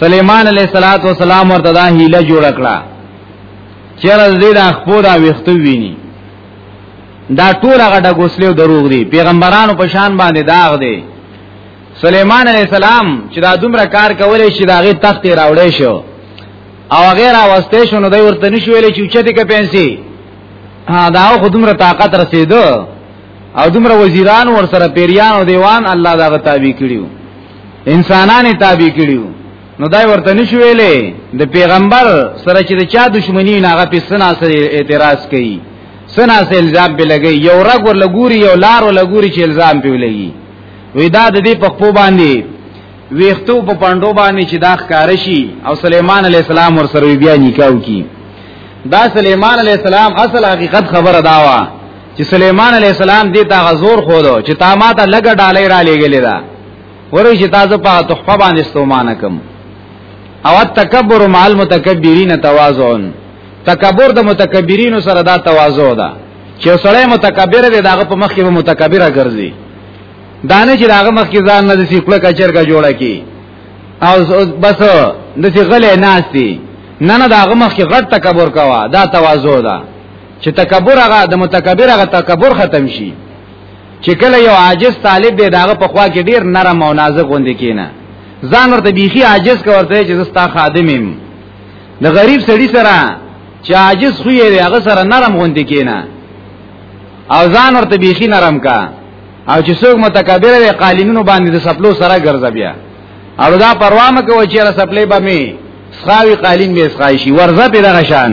سليمان عليه صلوات و سلام ورته دا هيله جوړ کړه چیرې دې د خپل دا وختو ویني دا ټول هغه د غسلو دروغ دي پیغمبرانو په شان باندې داغ دي سليمان عليه السلام چې دا دومره کار کولې شي داغه تخت راوړې شو او غیر اوسته شنو دوی ورته نشویلې چې چته کې پنسي ها دا خو دومره طاقت رسیدو او دومره وزیران ور سره پیریان او دیوان الله دا غتابی کړیو انسانانه تابع کړیو نو دای ورته نشو ویلې د پیغمبر سره چې د چا دښمنی نه هغه په سنا سره اعتراض کوي سنا سره الزام به لګي یو رګ ور لګوري یو لار ور لګوري چې الزام په لګي وې دا د دې په خپو باندې ویختو په پاندو باندې چې دا ښکار شي او سليمان عليه السلام ور سره بیا نکاو کی دا سليمان عليه السلام اصل حقیقت خبره داوا چې سليمان عليه السلام دې تا غزور خو دو چې تا ماته لګ ډالۍ را لېګلې دا ورې چې تاسو په تحفه باندې استومانه کوم او تکبر مع المتکبرین تواضع تکبر د متکبرین سره دا تواضع ده چې سړی متکبر دی داغه په مخ کې به متکبره ګرځي دانه چې داغه مخ کې ځان نه د سیکړه کچر کا جوړه کی او بس د څه غلې ناشتي نه نه داغه مخ کې غټ تکبر کوا دا تواضع ده چې تکبر هغه د متکبر هغه تکبر ختم شي چې کله یو عاجز طالب دی داغه په خوا کې ډیر نرم او نازک غوندې کینا ځان ورته بیخي عاجز کوي چې زستا خادمم د غریب سړي سره چې عاجز خو یې هغه سره نرم غوندې کینا او ځان ورته بیخي نرم کا او چې څوک متکبر دی قالینونو باندې د سپلو سره ګرځي بیا او دا پروا مکه و چې را سپلې به می سخاوي قالین به سخایشي ورزه په دغه شان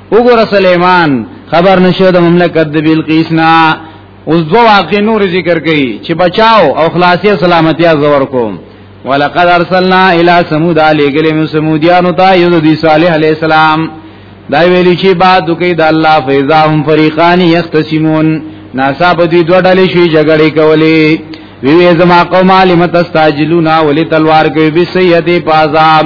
وګوره سليمان خبر نشو د مملکت د بلقیس نه اوس دو واقع نور ذکر کړي چې بچاو او خلاصي سلامتی زور کوم ولقد ارسلنا الى ثمود عليهم من ثموديان تا يذ دي صالح عليه السلام دا ویلی چې بعد کوي د الله فیزاهم فریقان یختصمون ناسا په دې دوه ډلې شي جګړې کولې وی زما قوم علم تستاجلون ولتلوار کوي بسیته پازاب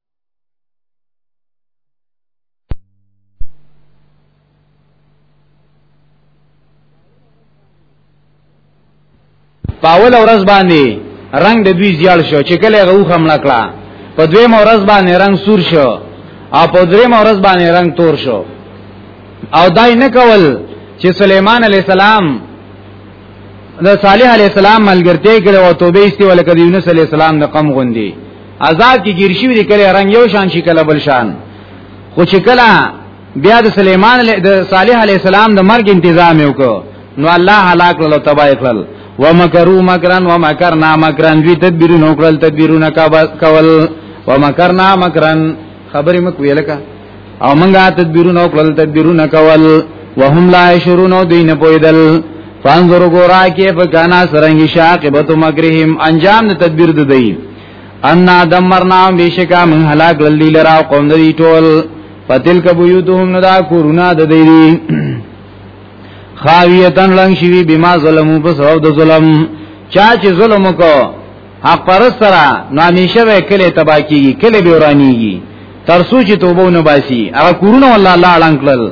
پاول ورځ باندې رنگ د دوی زیال شو چې کله غو خمړه کړه په دوی مورز باندې رنگ سور شو او په درې مورز باندې رنگ تور شو او دای نه کول چې سليمان عليه السلام د صالح عليه السلام ملګرتیا کړو او توبه ایستي ولکه د یونس عليه السلام د قوم غوندي عذاب کې گیر شوی دی کله رنگ یو شان شي کله بل شان خو چې کله بیا د سليمان د صالح عليه السلام د مرګ تنظیم وکړو نو الله هلاک کړل او تباہ کړل ومکروا مکرا ومکرنا مکرا دوی تدبیرونه وکړل تدبیرونه کول ومکرنا مکرا خبرې مکو ویلکه او منګه تدبیرونه وکړل تدبیرونه کول وهم لا شرون دین پویدل فانظر ګورا کې په کانا سرنګ شاقبت مکرهم انجام د تدبیر د دی ان دمرنا بشکا من هلاک للی لرا قوم دی ټول فتلک بیوتهم ندا کورونا د دی دی خاویتن لنگ شوی بما ظلمو په سبب د ظلم چا چې ظلم کو حق پر سره نو همیشه به کله تبا کیږي کله به ورانیږي ترسو چې توبه ونه باسي هغه کورونا والله الله لنکل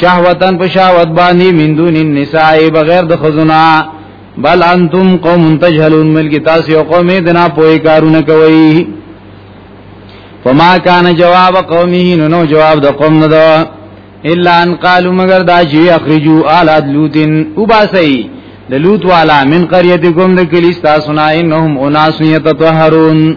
شهوتن په شهوت باندې من دون النساء بغیر د خزنا بل انتم قوم تجهلون ملک تاسو یو قوم دې نه پوي کارونه کوي فما کان جواب قومه نو نو جواب د قوم نه دا الا ان قالوا مگر دا چې اخرجوا آل لوتن وباسي د لوط والا من قريتكم د کلی تاسو نه انهم اناس يتطهرون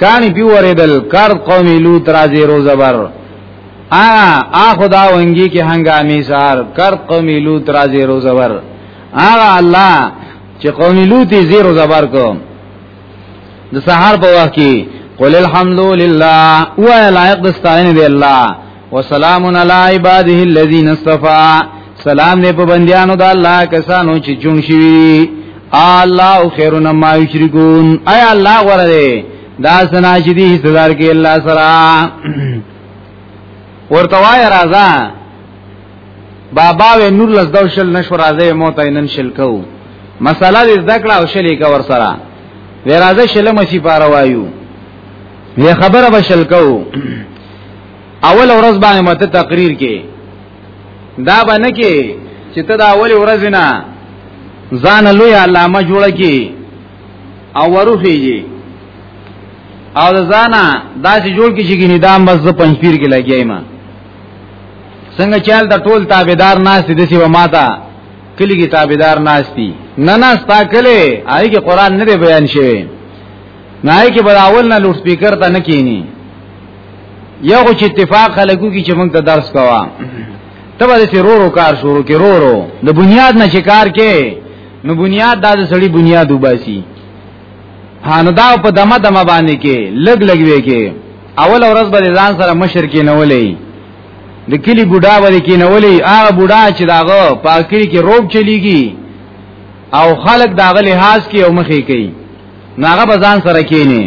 کانی پی وریدل کرد قوم لوط را زیرو زبر آ آ خدا ونگی کی هنگامی سار کرد قوم لوط را زیرو زبر آغا الله چې قوم لوط زیرو زبر کو د سحر په وخت کې قل الحمد لله او لایق د ستاین دی الله وسلام علی عباده الذین اصطفى سلام دې په بندیانو د الله کسانو چې چون شي الله خیرون ما یشرکون اي الله غره دې دا سنا چې دې حصدار کې الله سره ورته وای راځه بابا و نور لز دو شل نشو راځي موت نن شل کو مساله دې ذکر او شلې کا ور سره وې راځه شل مچی پاره وایو وې خبره به شل کو اول ورځ باندې مته تقریر کې دا باندې کې چې ته دا اول ورځ نه ځان لوی علامه جوړ کی او ورخیږي او ځانا دا چې جوړ کی چې ګنې دا بس د پنځپیر کې لګیای ما څنګه چل د ټول تابعدار ناس دي چې و ماتا کلی کې تابعدار ناس دي نه نه ستا کله آی کې قران نه بیان شوی نه آی کې بل اول نه لوډ سپیکر ته نه کینی یو خو چې اتفاق خلکو کې چې موږ ته درس کوا ته به سي رورو کار شروع کې رورو د بنیاد نه چې کار کې نو بنیاد دا د سړی بنیاد وباسي هانو دا په دمه دمه باندې کې لګ لګ وی کې اول ورځ به ځان سره مشر کې نه ولې د کلی بوډا باندې کې نه ولې هغه بوډا چې داغه پاکري کې روب چلیږي او خلک داغه لحاظ کې او مخې کوي نو هغه به ځان سره کینی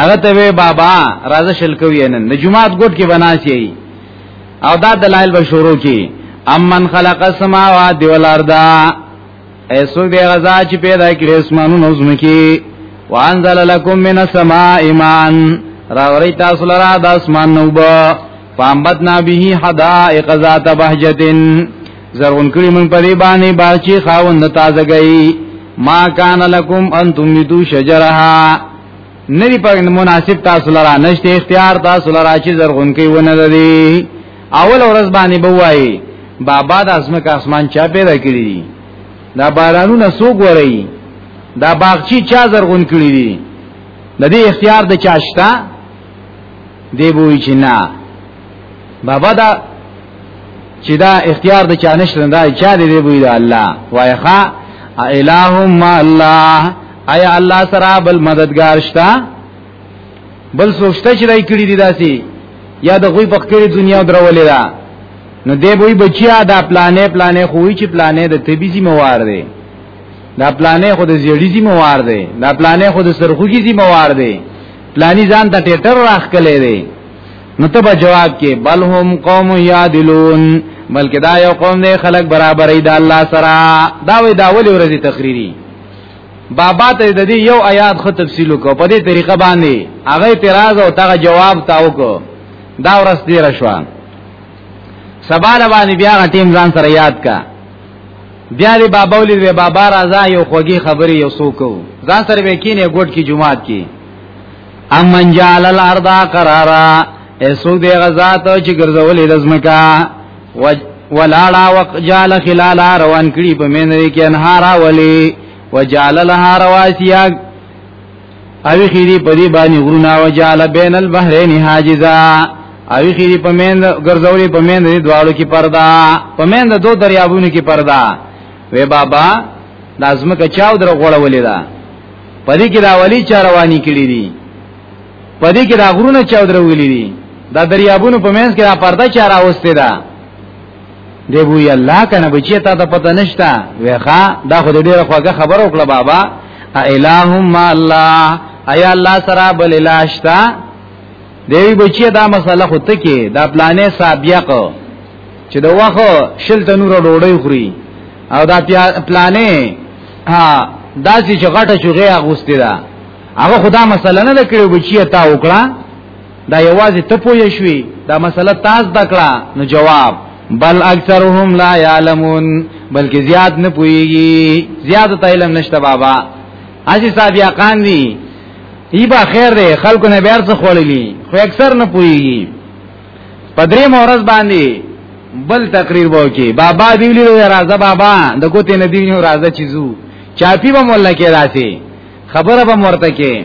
هغه ته وی بابا راځه شل کوی نن د جمعات ګټ کې بناسي او دا دلایل به شروع کی امن خلق السماوات والارض ایسو دی غزا چې پیدا کړی اسمانو نظم کی وانزل لکم من السماء ایمان راوری تاسو لرا د اسمان نوبه فامبتنا به حدائق ذات بهجتن زرون کړي مونږ په دې باندې باچی خاوند تازه گئی ما کان لکم انتم یتو شجرها ندی په مناسب تاسو لرا نشته اختیار تاسو لرا چې زرغون کوي ونه لري اول ورځ باندې بوای بابا د اسمه کا اسمان چا پیدا کړی دا بارانونه سو ګورئ دا باغچی چا زرغون کړی دی د دې اختیار د چاشتا دی بوی چې نه بابا دا چې دا اختیار د چا نشته دا چا دی دی بوی دا الله وایخا الہ ما الله ایا الله سره بل مددگار شتا بل سوچته چې دای کړی دی داسي یا د غوی په کړی دنیا درولې دا نو دی بوی بچیا دا پلانې پلانې خوې چې پلانې د طبي ذمہ وار دی دا پلانې خو د زیړی ذمہ وار دی دا پلانې خو د سرخوږي ذمہ وار دی پلانی ځان ته ټیټر راخ کله دی نو ته جواب کې بل هم قوم یادلون بلکې دا یو قوم دی خلک برابرې د الله سره دا وی دا ولې ورځي تقریری بابا ته د دې یو آیات خو تفصیل کو په دې طریقه باندې هغه اعتراض او تاغه جواب تاو کو دا ورس دی رشوان سبا باندې بیا ټیم ځان سره یاد کا بیا دی بابا ولید وی بابا راځه یو خوږی خبرې یو سوکو ځان سره وکینې ګډ کی جمعات کی امن جعل الارض قرارا ایسو دی غزا ته چې ګرځولې لزمکا ولاړا وجعل خلال روان کړي په مینې کې انهارا ولی وجعل لها رواسیا اوی خیری په دې باندې غرونه او جعل بین البحرین حاجزا اوی خیری په مند ګرځولې په مند دې دوالو کې پردا په مند دو دریابونو کې پردا وې بابا لازم کا چاو در غوړولې دا پدې کې دا ولی چاروانی کړی دي پدې کې دا غرونه چاو درولې دي دا دریابونو په مند کې دا پردا چارا اوسته ده دی بو یا الله کنه بچی تا ته پته نشتا ویخه دا خو ډیره خوږه خبر وکړه بابا الہم ما الله ایا الله سره بل الاشتا دی بچی دا مسله خو ته کې دا پلانې سابق چې د وخت شل تنور ډوډۍ خوري او دا پلانې ها داسې چې غټه چوغه اغوستې ده هغه خدا مسله نه کړو بچی تا وکړه دا یوازې ته پوه شوي دا مسله تاسو دکړه نو جواب بل اکثرهم لا يعلمون بلکې زیات نه پويږي زیات علم نشته بابا اسی صاحب یقان دي ای با خیر دی خلکو نه بیر څه خوللی خو اکثر نه پويږي پدری مورز باندې بل تقریر وو کې بابا دیولی راځه بابا د کوته نه دیو راځه چیزو چاپی به مولا کې راسي خبره به مرته کې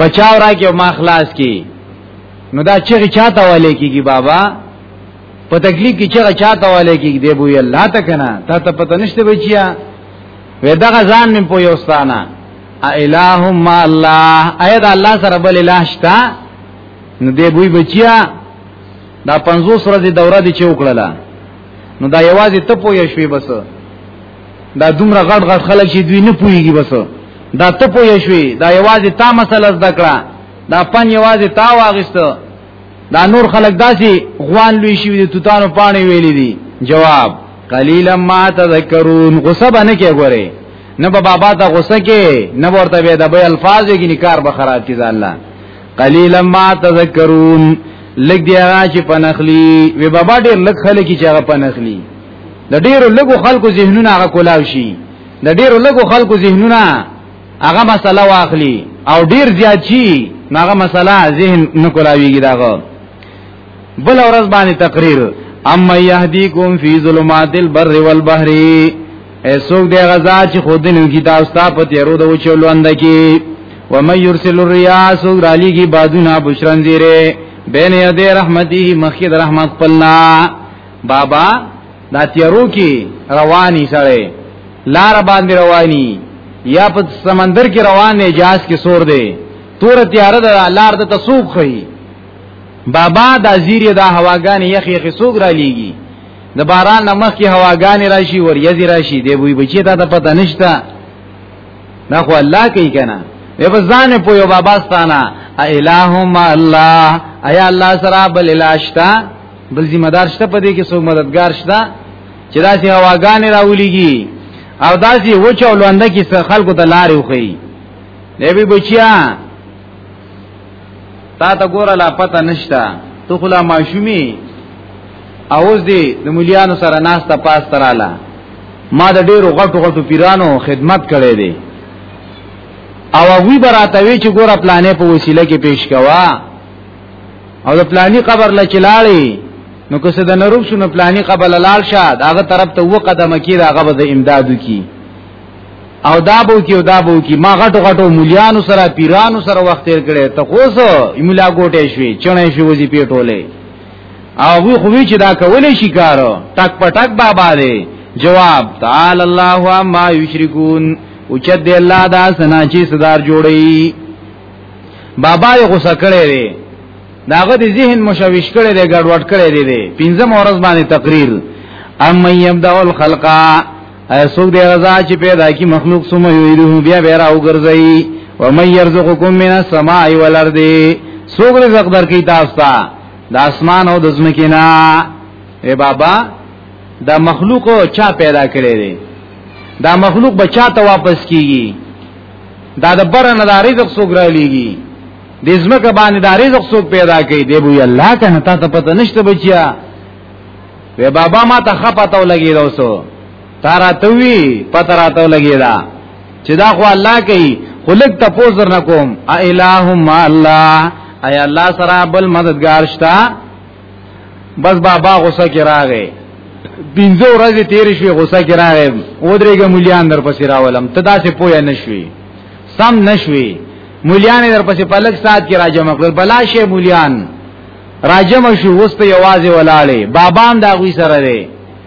بچاو را کې ما خلاص کی نو دا چغه چاته والے کیږي بابا په تکلیف کې چغه چاته والے کیږي دی بو الله ته کنه تا ته پته نشته بچیا وې دغه ځان من په یوستانه الہ ما الله اید الله سره بل الہ شتا نو دی بو بچیا دا 500 ورځې دوره دي چې وکړه نو دا یوازې ته پوه شوې بس دا دومره غټ غټ خلک چې دوی نه پويږي بس دا ته پوي شوي دا یوازې تا مسله زده کړه دا پن یوازې تا واغسته دا نور خلک داسي غوان لوي شي د توتانو پانی ویلې دي جواب قلیلا ما تذکرون غصه باندې کې ګوره نه به بابا ته غصه کې نه ورته به د به الفاظ کې نکار به خراب کی ځان لا قلیلا ما تذکرون لګ دی هغه چې پنخلی وی بابا ډېر لګ خلک چې هغه پنخلی د ډیرو لګو خلکو ذهنونه هغه کولاو شي د ډیرو لګو خلکو ذهنونه هغه مسله واخلي او ډیر زیات شي هغه مسله ذهن نه کولاویږي داغه بل ورځ باندې تقریر اما يهديكم في ظلمات البر والبحر ایسوک دی غزا چې خودنو کی تاسو ته په تیرو د وچولو اند کی و مې يرسل الرياح سوګ رالی کی بادونه بشرن زیره بین یدی رحمتی مخید رحمت پلنا بابا دا تیرو کې رواني سره لار باندې رواني یا په سمندر کې روان نه جاز کې سور دی تور تیار د لار د تصوب خي بابا د زیری د هواګان یخ یخ سوګ را لیږي د باران نمخ کې هواګان راشي ور یزي راشي دی وی بچی ته ته پته نشته نه خو الله کوي کنه به ځان په یو بابا ستانه الہم الله ایا الله سره بل الاشتا بل ذمہ دار شته په دې کې څو مددگار شته چې داسې هواګانې راولېږي او داسې وچه او لونده کې خلکو ته لارې وخی نبی بچیا تا ته ګوره لا پته نشته تو خلا ماشومی اوس دی د مليانو سره ناس ته پاس تراله ما د ډیرو غټو غټو پیرانو خدمت کړې دي او وی براتوي چې ګوره پلانې په وسیله کې پیش کوا او د پلاني قبر لا چلاړي نو که څه د نروب شنو پلاني قبر لال شه داغه طرف ته و قدمه کی راغه به امدادو کی او دا بو کی او دا بو کی ما غټو غټو مليانو سره پیرانو سره وخت تیر کړي ته خو سو ایملا ګوټه شوي چونه شوي وزي پیټولې او وی خو چې دا کولې شي کارو ټک پټک بابا دی جواب تعال الله ما یشرکون او چې د الله دا سنا چې صدر جوړي بابا یې غوسه کړی دی داغه د ذهن مشوش کړی دی ګډوډ کړی دی دی پنځم ورځ باندې تقریر اما یبدا الخلق اسوک دی رضا چې پیدا کی مخلوق سم یو بیا بیا راو ګرځي و من يرزقكم من السماء والارض سوګ رزق درکې تاسو ته د اسمان او د زمکې نه اے بابا دا مخلوق چا پیدا کړی دی دا مخلوق بچا ته واپس کیږي دا د بر نه دا رزق څوک را لېږي د زمکه باندې دا رزق څوک پیدا کوي دی بو الله کنه تا ته پته نشته بچیا وی بابا ما ته خپته ولګی دا اوسو تارا توی پته راته ولګی دا چې دا خو الله کوي خو لګ ته پوزر نکوم ا الہ ما الله اي الله سره بل مددگار شته بس بابا غوسه کې راغې پینځه ورځې تیر شوې غوسه کې راغې ودرېګه مليان در پسې راولم ته داسې پوهه نشوي سم نشوي مليان در پسې پلک سات کې راجم خپل بلاشه مليان راجم شو وسته یوازې ولاړې بابام دا غوي سره دی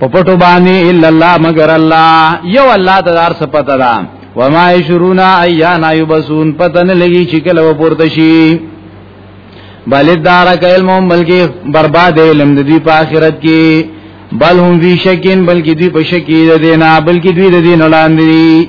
په پټو باندې الا الله مگر الله یو الله ته دار سپته ده وما یشرون ایانا یبسون پتن لګي چې کله ورته شي بل دار کلم بلکې برباد علم د دې په آخرت کې بل هم وی شکین بلکې دوی په شکی د دینا بلکې دوی د دین وړاندې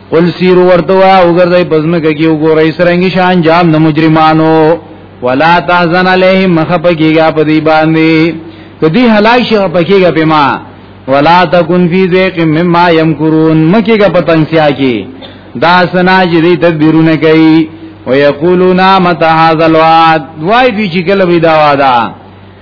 قل سیرو ورته وا وګرځي پزمکه کې وګورئ سرنګي شان جام د مجرمانو ولا تحزن علیهم مخبکیګه په دی باندې کدی هلاک شي پکېګه په ما ولا تکن فی ذیق مما یمکرون مکیګه په تنگسیا کې دا سنا چې دې تدبیرونه کوي ويقولون متى هذا الوعد وای دوی چې کله وی دا وعده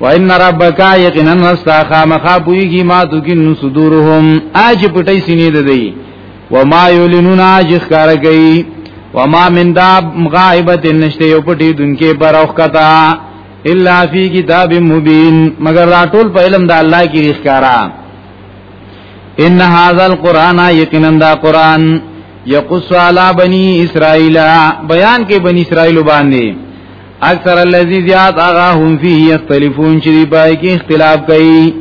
وان ربک یقینا واستخا مخابویږي ما تکن صدورهم اج پټی سینې ده دی وما یلنون اج خار گئی وما من داب غائبت نشته یو پټی دونکو پر اوخ کتا الا فی کتاب مبین مگر راټول په علم د الله کې ریخکارا ان هاذا القران یقینا دا قران یقص علی بنی اسرائیل بیان کې بنی اسرائیل باندې اکثر الذی زیاد اغا هم فی یختلفون چې دی پای کې اختلاف کوي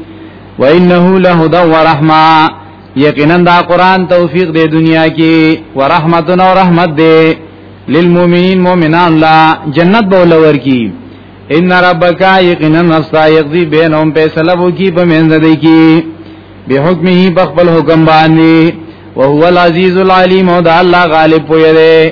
و انه لهدا و رحمه یقینا دا قران توفیق دی دنیا کې و رحمتنا و رحمت دی للمؤمنین مؤمنان لا جنت بولور کی ان ربک یقینا نستا یقضی بینهم فیصله وو کی په منځ دی کی به حکمه په خپل حکم باندې وهو العزیز العلیم او دا الله غالب پوی دی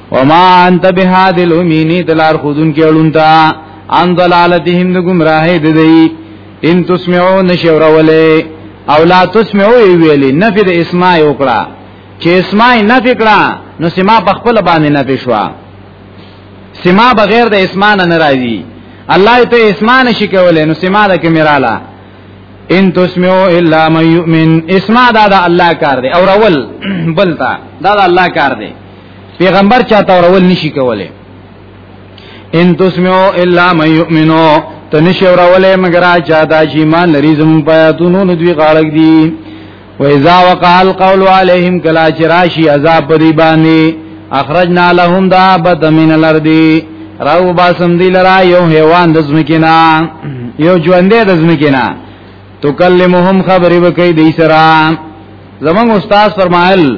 وما انت بهاد الامین دلار خودن کې اړونتا ان ضلالتهم د گمراهی د دی ان تسمعو نشور ولی او لا تسمعو ویلی نفی د اسماء وکړه چې اسماء نفی کړه نو سما په خپل باندې نفی شو سما بغیر د اسماء نه راځي الله ته اسماء نشي کولای نو سما د کمراله ان تسمعو الا من یؤمن اسماء دا د الله کار دی او رول بلتا دا د الله کار دی پیغمبر چاته ورول نشي کوله ان تسمعو الا من یؤمنو تنشی ورولې مگر چا دا چې ایمان لري زمون پیاتونو نو دوی غاړګ دي و اذا وقع القول عليهم کلا چراشی عذاب پری باندې اخرجنا لهم دابت من الارض راو باسم دی لرا یو حیوان د زمکینا یو ژوندې د زمکینا تکلمهم خبرې وکي دی سره زمون استاد فرمایل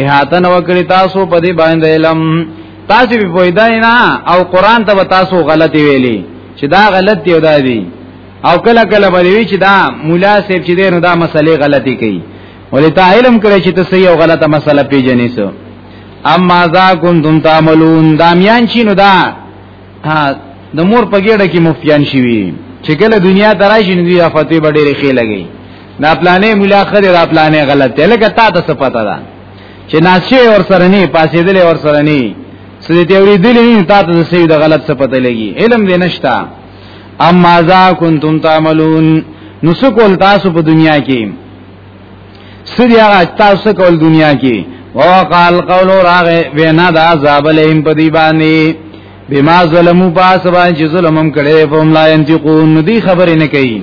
احاطه نو کړی تاسو په دې باندې علم تاسو به پوهیدای نه او قران ته تاسو غلطي ویلي چې دا غلط دی او دا دی او کله کله به وی چې دا مولا صاحب چې دینو دا مسلې غلطي کوي ولې تا علم کړی چې ته صحیح او غلطه مسله پیژنې سو اما ذا کنتم تعملون دا میان چینو دا د مور په ګډه کې مفتیان شي چې کله دنیا ترای شي نو دی فتوی به ډېرې خې لګي نا پلانې مولا خره را پلانې غلط دی لکه تا ته څه پته ده چې ناشې ور سره نه پاسې دلې ور سره نه سړي ته وړي دلې نه تا ته څه د غلط څه پته لګي علم دې نشتا اما ذا کنتم تعملون نو څه کول تاسو په دنیا کې سړي هغه تاسو کول دنیا کې وقال قول راغ وینا د عذاب لهم په دی باندې بما ظلمو پاس باندې ظلمم کړي فهم لا ينتقون دی خبرې نه کوي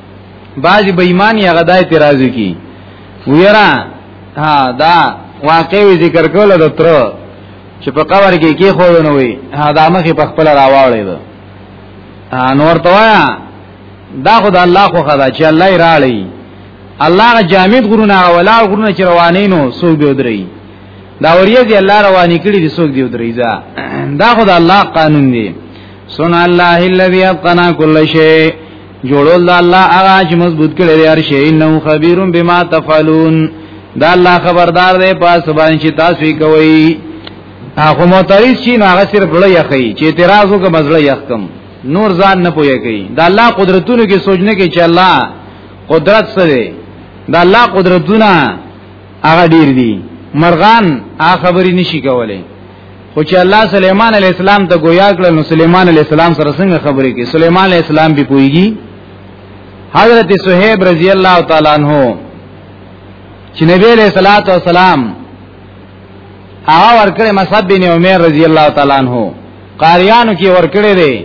باج به ایمان یا غدا اعتراض کی ویرا ها دا واقعي ذکر کوله د تر چې په قبر کې کې خو نه وي دا مخې په خپل راواړې ده نور توایا دا خو د الله خو خدا چې الله یې راړي الله جامد غرونه ولا غرونه چې روانې نو سوق به دري دا وریه دی الله رواني کړی دي سوق دی دري ځا دا خو د الله قانون دی سن الله الذي اتقنا كل شيء جوړول دا الله هغه چې مضبوط کړي دی ارشه انه خبير بما تفعلون دا الله خبردار دی پاس باندې چې تاسو یې کوي هغه معترض شي نو هغه صرف له یخی چې اعتراض وکړي مزله یخکم نور ځان نه پوي کوي دا الله قدرتونو کې سوچنه کې چې الله قدرت سره دا الله قدرتونه هغه ډیر دي مرغان هغه خبرې نشي کولای خو چې الله سليمان عليه السلام ته گویا کړ نو سليمان عليه السلام سره څنګه خبرې کې سليمان عليه السلام به پويږي حضرت صہیب رضی الله تعالی عنہ چې نبی عليه الصلاه والسلام هغه ورکړې مصعب بن عمر رضی الله تعالی عنہ قاریانو کې ورکړې دي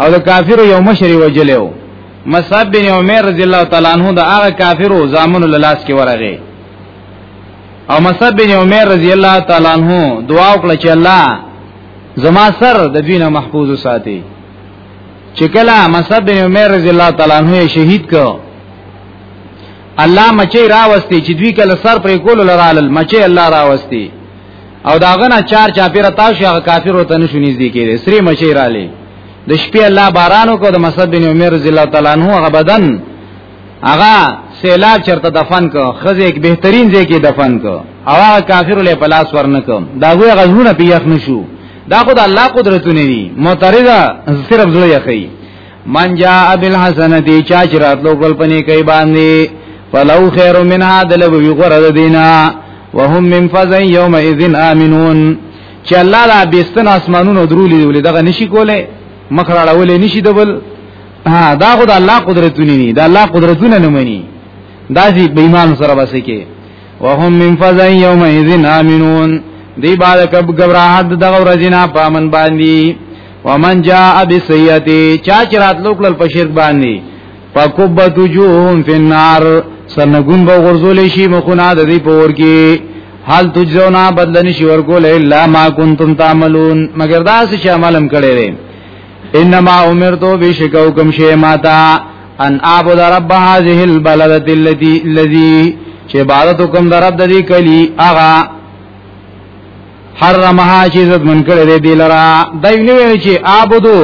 او د کافرو یو مشری وجلو مصعب بن عمر رضی الله تعالی عنہ د هغه کافرو زامن له لاس کې ورغی او مصعب بن عمر رضی الله تعالی عنہ دعا وکړه چې الله زما سر د دوی نه محفوظ وساتي چې کله مصعب بن عمر رضی الله تعالی عنہ شهید کړ الله مچي راوستي چې دوی کله سر پر کول لرال مچي الله راوستي او داغه نه چار چا پیر تاسو هغه کافر وته نشو نږدې کېږي سری مچي رااله د شپې الله بارانو کو د مصعب بن عمر رضی الله تعالی عنہ هغه بدن هغه سیلاب چرته دفن کو خزه یک بهترین ځای کې دفن کو او هغه کافر له پلاس ورنکو دا غوې غزونه پیښ نشو دا خود الله قدرتونه دي معترضه صرف زړه یخی من جاء بالحسنه چا چې راتلو ګل پنی کوي باندې فلو خیر منها دلو وی غره دینا وهم من فزع یومئذ امنون چې الله لا بیستن اسمانونو درولې ولې دغه نشي کوله مخ راړولې نشي دبل ها دا خو د الله قدرتونه دي د الله قدرتونه نه مني دا چې بې ایمان سره بسې کې وهم من فزع یومئذ امنون دی بعد کب غبرات دغه ورځینا پامن باندې ومن جاء بسیئتی چا چې راتلو کل په شرک باندې فکبت وجوههم فی النار سرنګون به غرزول شي مخونه د دې پور کې حال تجزونا بدلنی شي ورکول الا ما کنتم تعملون مگر دا څه عملم کړی انما امرتو بشکو کم شی ماتا ان اعبد رب هذه البلده التي الذي چې عبادت کوم در رب د دې کلی اغا حرمها چې عزت من کړی دی دلرا دای نو چې اعبدو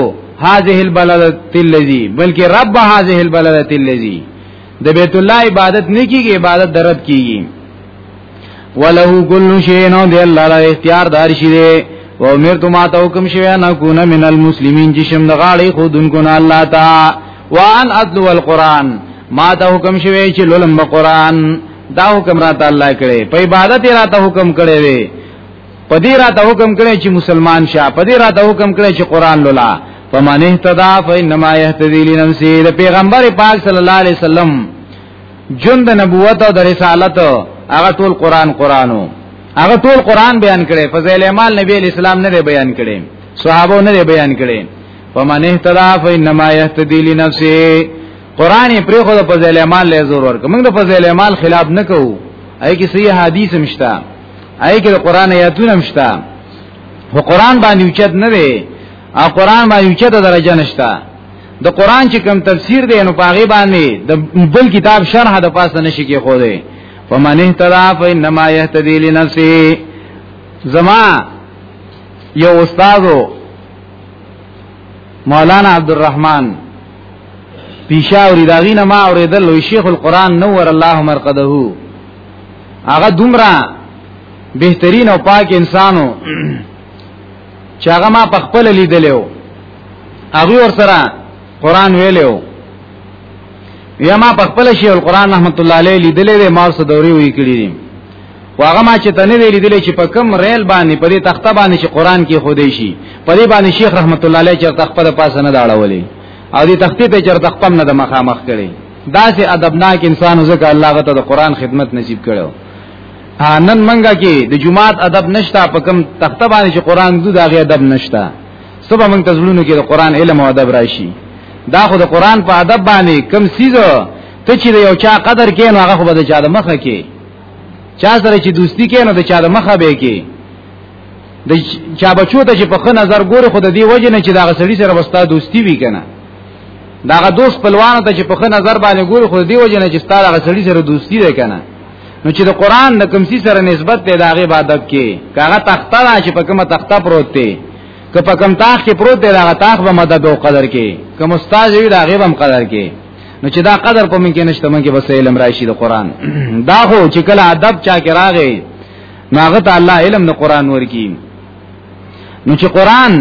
هذه البلده الذي بلکې رب هذه البلده الذي د بیت الله عبادت نه کیږي عبادت درب کیږي وله کل شی نو دی الله له اختیار دار شي دی او امر ته ما ته حکم شوی نه کو نه من المسلمین چې شم د غاړي خودونکو نه الله تا وان ادلو القران ما ته حکم شوی چې لولم قرآن دا حکم را تعالی کړي په عبادت را ته حکم کړي وي په دې را ته حکم کړي چې مسلمان شه په دې را ته حکم کړي چې قرآن لولا فمن اهتدى فانما يهتدي لنفسه پیغمبر پاک صلی الله علیه وسلم جون د نبوت او د رسالت هغه ټول قران قرانو هغه ټول قران بیان کړي فضیل مال نبی اسلام نه بیان کړي صحابه نه بیان کړي فمن اهتدى فانما يهتدي لنفسه قران پر خو د فضیل مال له زور ورک موږ د فضیل مال خلاف نه کوو اې کې صحیح حدیث مشتا اې کې قران آیاتونه مشتا هو قران باندې اوچت نه وي او قران باندې اوچت درجه نشتا د قران چې کوم تفسیر دی نو پاغي باندې د بل کتاب شرح د پاسه نشي کې خو دی فمن اهتدى فانما يهتدي لنفسه زما یو استادو مولانا عبدالرحمن پیشا اوری داغینا ما اوریدل لوی شیخ القرآن نور الله مرقده هغه دومره بهترین او پاک انسانو چې هغه ما په خپل لیدلو هغه ور سره قران ویلو یا ما په خپل شی القران رحمت الله علیه لیدلې ما سره دوري وی کړی دي واغه ما چې تنه ویلې دي چې په کم ریل باندې په دې تخته باندې چې قران کې خودې شي په دې باندې شیخ رحمت الله علیه چې تخته په پاسه نه داړولې او دې تخته ته چې تخته نه د مخامخ کړي دا سه ادبناک انسان زکه الله غته د قران خدمت نصیب کړو نن منګه کې د جمعات ادب نشتا په کم تخته باندې چې قران دو دا غي ادب نشتا سبا موږ تزلونو کې د قران علم او ادب راشي دا خو د قران په ادب باندې کم سیزو ته چې یو چا قدر کین هغه خو به د چا د مخه کې چا سره چې دوستی کین د چا د مخه به کې د چا بچو ته چې په خنه نظر ګوره خو د دې وجه نه چې دا غسړي سره وستا دوستی وی کنه دا غ دوست پلوان ته چې په خنه نظر باندې ګوره خو د دې وجه نه چې ستا دا غسړي سره دوستی ده کنه نو چې د قران د کوم سي سره نسبت دی دا غي عبادت کې کاغه تخته دا چې په کومه تخته پروت دی که په کوم تاخ کې پروت دی دا تاخ به مدد او قدر کې کوم استاد وی دا غي هم قدر کې نو چې دا قدر په من کې نشته من کې بس علم راشي د قران دا خو چې کله ادب چا کې راغی ناغت الله علم د قران ورکی نو چې قران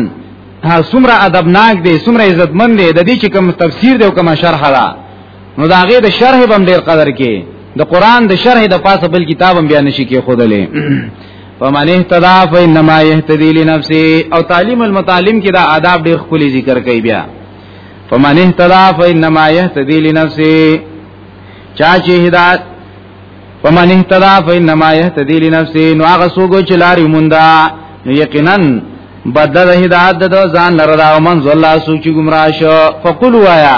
ها سمره ادبناک دی سمره عزتمن دی د دې چې کوم تفسیر دی او کوم شرح ده نو دا غي د شرح بم ډیر قدر کې د قران د شرح د پاسه بل کتاب هم بیان شي کې خودلې فمن اهتدى فانما يهتدي لنفسه او تعلیم المتعلم کې دا آداب ډیر خولي ذکر کوي بیا فمن اهتدى فانما يهتدي لنفسه چا چې هدایت فمن اهتدى فانما يهتدي لنفسه نو هغه څوک چې لاري موندا نو یقینا بدل هدایت د ځان لره دا منځ الله سوچ گمراه شو فقل وایا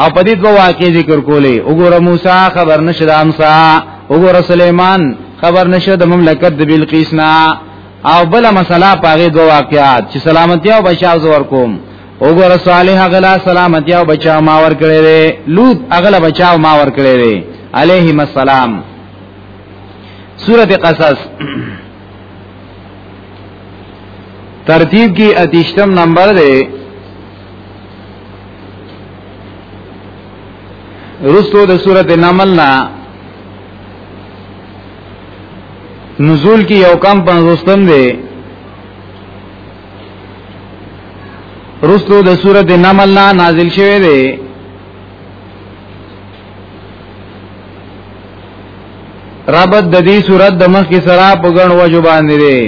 او په دې دوه واقع ذکر کولې وګوره موسی خبر نشه د امسا وګوره سليمان خبر نشه د مملکت د بلقیس نه او بل مسله پاغه دوه واقعات چې سلامتی او بچاو زور کوم وګوره صالح غلا سلامتی او بچاو ما ور کړې دي لوط اغلا بچاو ما ور کړې دي عليهم السلام سوره قصص ترتیب کی اتیشتم نمبر دی رستو د صورت نمل نا نزول کی یو کم پنځوستم دی رستو د صورت نمل نا نازل شوه دی ربط د دې صورت د مخ کې سره په ګڼ وجو باندې دی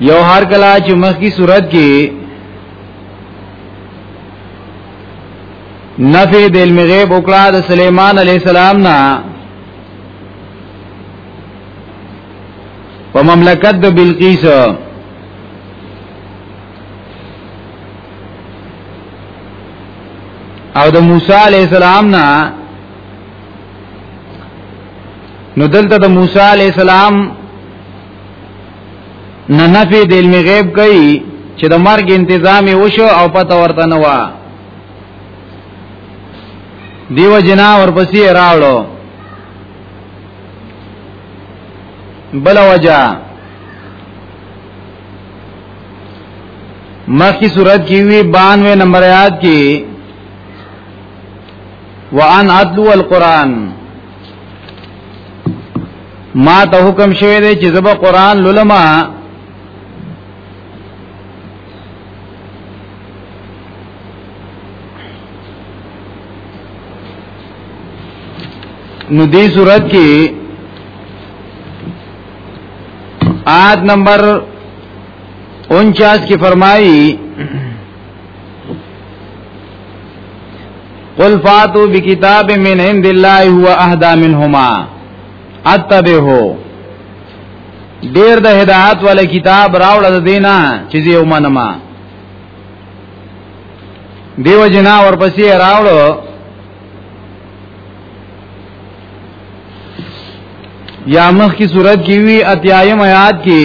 یو هر کلا چې مخ کی صورت کې نفی د علم غیب وکړه د سليمان عليه السلام نه په مملکت د بلقیس او د موسی عليه السلام نه نو دلته د موسی علی السلام نه نفي د علم غیب کوي چې د مرګ انتظام وشو او پته ورته نه و دیو جنا ورپسې راوړو بل وجہ مخ کی صورت کی ہوئی بانوے نمبر آیات کی وان اتلو القرآن ما ته حکم شوی دی چې زب قرآن لولما نو دې صورت کې آیت نمبر 49 کې فرمایي قل فاتو بکتاب من عند الله هو اهدا منهما اتبعه ډیر د هدایت ول کتاب راوړل د دینا چې یو منما دیو جنا ورپسې راوړو یا مخ کی صورت کی وی اتیایم آیات کی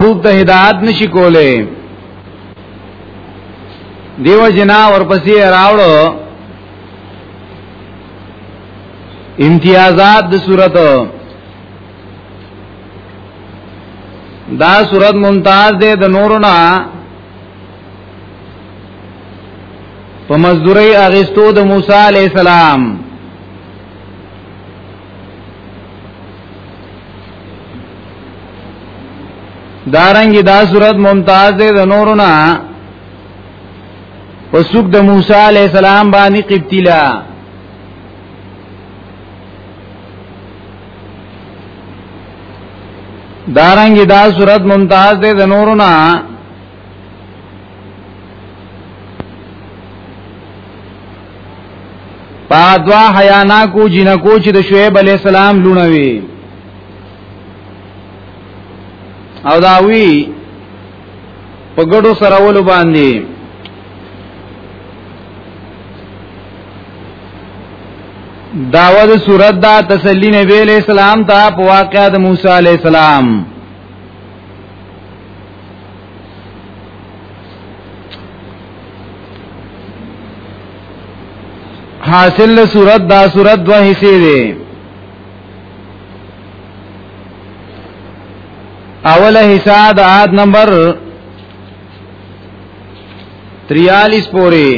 خوب ته هدایت نشي کوله دیو جنا ورپسې راوړو امتیازات د صورت دا صورت ممتاز ده د نورنا په مزدوري اغستو د موسی عليه السلام دارنګ دا صورت ممتاز ده د نورنا وسوک د موسی علی السلام باندې قبطیلا دارنګ دا صورت ممتاز ده د نورنا پادوا حیانا کو جنکو چې د شعیب علی السلام لونوي او داوی په ګډو سره ول باندې داوه د صورت دا تسلی نبی علیہ السلام ته په واقعات موسی علیہ السلام حاصل صورت دا صورت دوه حصے دي اوله حصہ د آد نمبر 43 پورې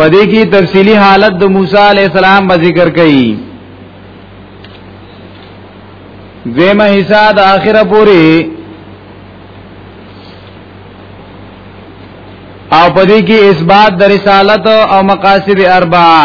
پدې کې تفصیلی حالت د موسی علی السلام به ذکر کړي دیمه حصہ د اخره پوری او پدې کې اثبات د رسالت او مقاصد اربعه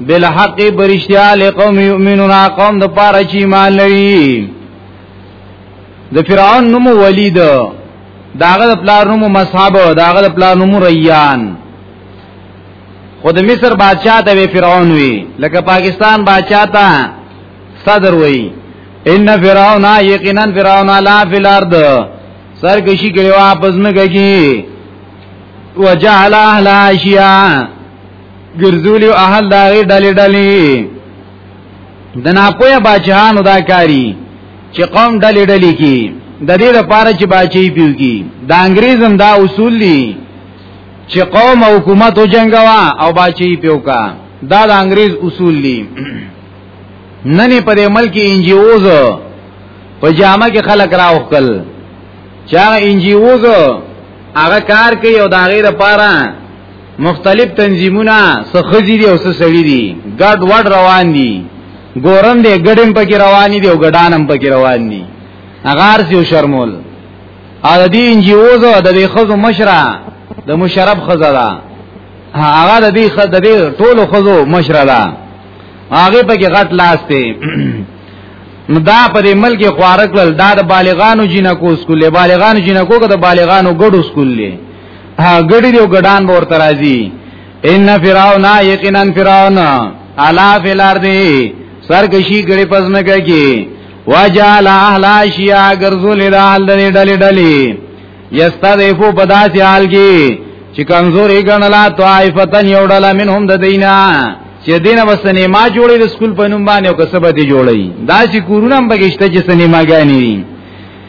بالحق برشتیا لقوم یؤمنون قوم د پاره چې ایمان لري د فرعون نوم ولید داغه د پلار نوم مصحاب داغه د پلار نوم ریان خود مصر بادشاہ ته فرعون وی لکه پاکستان بادشاہ ته صدر وی ان فرعون یقینا فرعون لا فی الارض سرکشی کړي واپس نه کوي وجعل اهل اشیاء ګرځولیو اهل داغه ډلې ډلې د ناپوهه بچانو دا کاری چې قوم ډلې ډلې کی د دې لپاره چې بچي پیوږي د انګریزم دا اصول دي چې قوم او حکومت وجنګوا او بچي پیوکا دا د انګریز اصول دي نن په دې ملک ان جی اوز په جامه کې خلک راوخل چا ان جی اوز هغه کار کوي او دا غیر لپاره مختلف تنظیمونه سخزی دی او سړی دی ګډ وډ روان دي ګورم دی ګډم پکې روان دي او ګډانم پکې روان دي اغار سیو شرمول او د دې انجیوز او د دې خزو مشره د مشرب خزه ده هغه د دې خزه د دې ټولو خزو مشره ده هغه پکې غټ لاس دی نو دا پر ملک خوارکل دا د بالغانو جنکو سکول بالغانو جنکو که د بالغانو ګډو سکول ها ګډي دی ګډان به ورته راځي ان فرعون یقینا فرعون علا فی الارض سرکشی ګړي پزمکه کی وجعل اهل اشیاء غرزل دال دلی دلی دلی یستضیفو بداس حال کی چې کمزوري ګڼلا طائفتن یو ډله منهم د دینا چې دینه بس سینما جوړې د سکول په نوم باندې او کسبه دي جوړې دا چې کورونه هم بغشته چې سینماګانی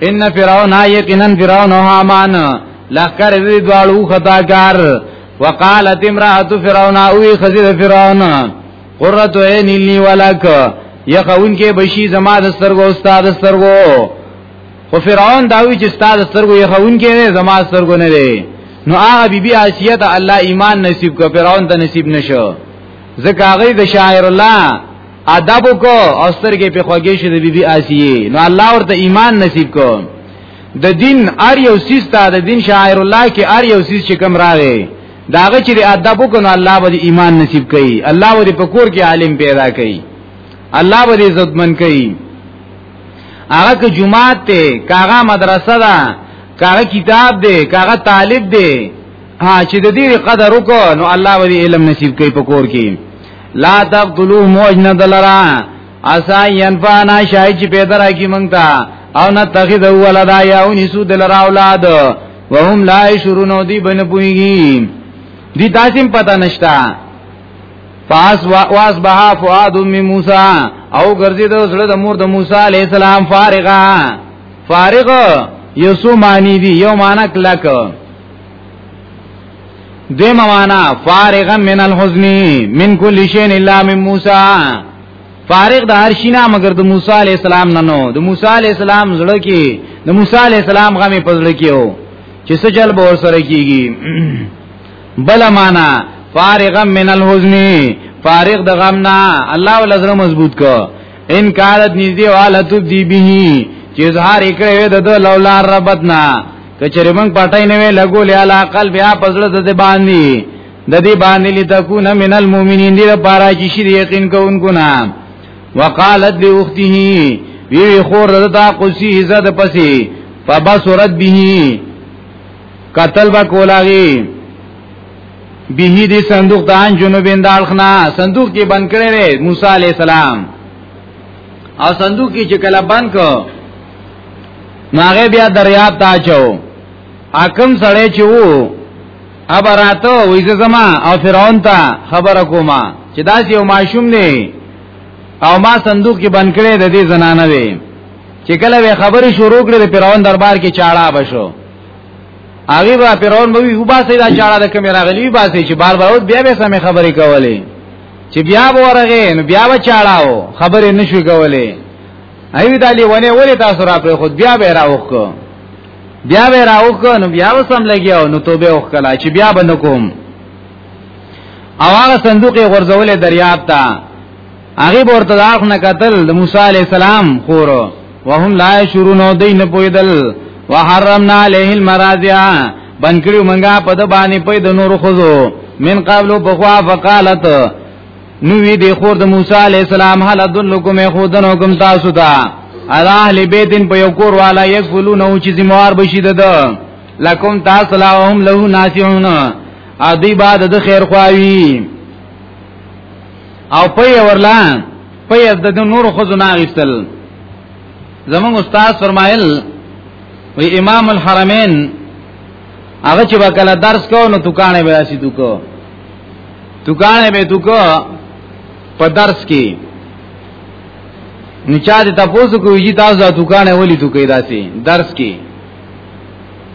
ان فرعون یقینا فرعون او هامان لخر دې دوالو خطاکار وقالت امراه فرعون او خزید فرعون قرۃ عین لی ولک یخون کې بشي زما د سترګو استاد سترګو خو فرعون داوی چې استاد سترګو یخون کې نه زما سترګو نه دی نو هغه بیبي عاصیه ته الله ایمان نصیب کړ فرعون ته نصیب نشو ځکه هغه د شاعر الله ادب کو او سترګې په خوږې شې د بیبي آسیه نو الله ورته ایمان نصیب کو د دین ار یو سیستا د دین شاعر الله کې ار یو سیس چې کم راغی داغه چې ادب کو نو الله به ایمان نصیب کړي الله به په کور کې عالم پیدا کړي الله به عزتمن کړي هغه که جمعات ته کاغه مدرسه ده کاغه کتاب ده کاغه طالب ده ها چې د دې قدر وکړو نو الله به علم نصیب کړي په کور کې لا تقتلوه موجنه دلرا اسا ينفعنا شای چې پیدا راکی مونږ ته او نه تخذ ولدا یا ونسو دلرا اولاد وهم لا شرون دی بن پویږي دی تاسو پتا نشتا پاس واس بها فؤاد ام موسی او ګرځي د زړه د مور د موسی علی السلام فارغا فارغ یسو معنی دی یو معنی کلک دې معنا فارغا من الحزن من كل شيء الا من موسی فارغ د هر شي نه مگر د موسی عليه السلام نه نو د موسی عليه السلام زړه کې د موسی عليه السلام غمه پزړه کې وو چې څه چل به سره کیږي بل معنا فارغا من الحزن فارغ د غم نه الله ول زړه مضبوط کو ان کارت نږدې والتو دی به چې اظهار کړي د لولا ربتنا کچری من پټای نه وی لګول علا قلب یا پزړه د باندې د دې باندې لتكون من المؤمنین دې لپاره چې شې یقین کوونکو نه وقالت لاخته وی وی خور دتا قصی عزت پسی فبصرت به قتل با کولاغي به دې صندوق دان جنوبین دالخنا صندوق کې بند کړی موسی علی السلام او صندوق کې چې کله بند کو ناغه بیا دریاب ته چو حاکم سړی چې وو ابراتو ویزه زما او فرعون ته خبر کوما چې دا چې یو ماشوم نه او ما صندوق کې بند کړي د دې زنانه وي چې کله به خبري شروع کړې د فرعون دربار کې چاړه بشو هغه به فرعون به وی وباسي دا چاړه د کمرې راغلی وباسي چې بار بار بیا به سمې خبرې کولې چې بیا ورغه نو بیا بچاړاو خبرې نشو کولې ایوی دالی ونه ولې تاسو را پر خود بیا به راوخ بیا به راوخ نو بیا وسم لګیاو نو توبه وکړه چې بیا بنکوم او هغه صندوق غرزولې دریاب ته هغه ورته داخ نه قتل د موسی علی السلام خورو وهم لا شرون دوی نه پویدل وحرمنا علیه المراضع بن کړو منګه په د باندې په د نور خوزو من قبل بخوا فقالت نو وی دی خور د موسی علی السلام هل ادلکم خودنو کوم تاسو ته الا اهل بیتن په یو کور والا یکفلون او چې زموار بشي ده لکم تاسو لا هم له ناسعون ادی بعد د خیر خواوی او په ورلان په یز د نور خو نه اغستل زمون استاد فرمایل وی امام الحرمین هغه چې وکاله درس کو نو دکانې به راشي دکو دکانې به دکو په درس کې نو چا دې تاسو کوی چې تاسو د دکانې ولې دکې داسي درس کې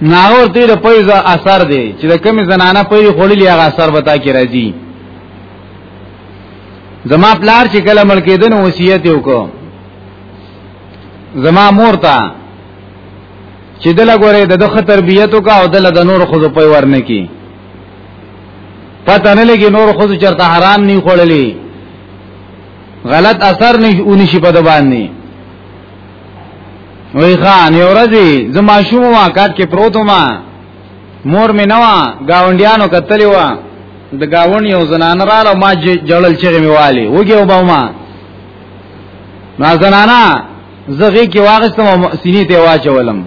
ناور تیر پیز اثر دی چې د کمی زنانه پیری خړلې هغه اثر وتا کې راځي زما پلار چې کله مړ کېدنه وصیت وکړ زما مور ته چې دله ګوره د دغه تربیت وکا او دله د نور خود په ورنه کی پته نه لګي نور خود چرته حرام نه خړلې غلط اثر نه اونې شي په دبانې وای خان یو ورځ زما شوم واکات کې پروت ما مور مې نه وا گاونډیانو کتلی وا د گاوند یو زنان رااله ما جړل چغې مې والی وګي وبا ما ما زنانا زغی کې واغستم او سینې ته واچولم